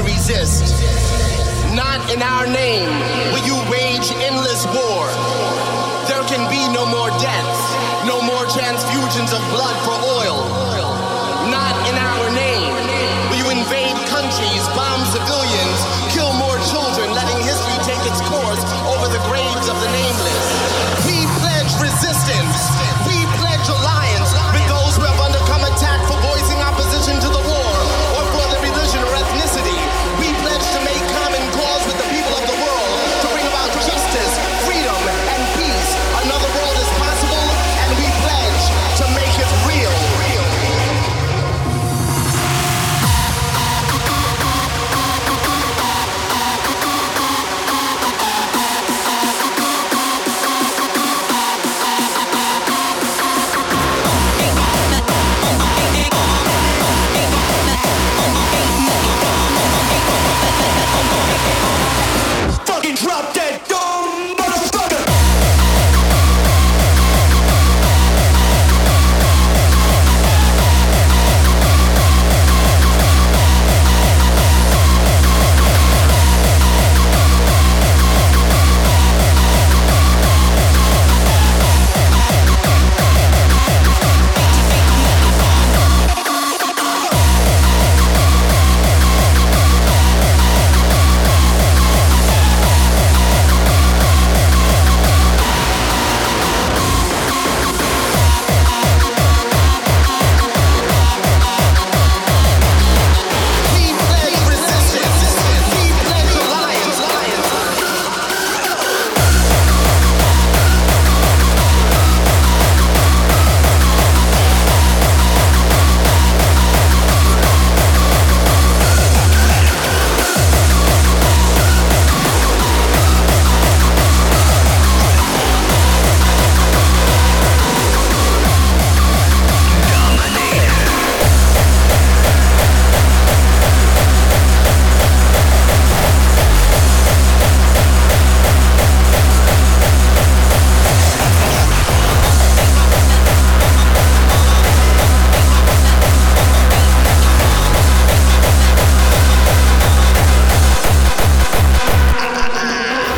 to resist. Not in our name will you wage endless war. There can be no more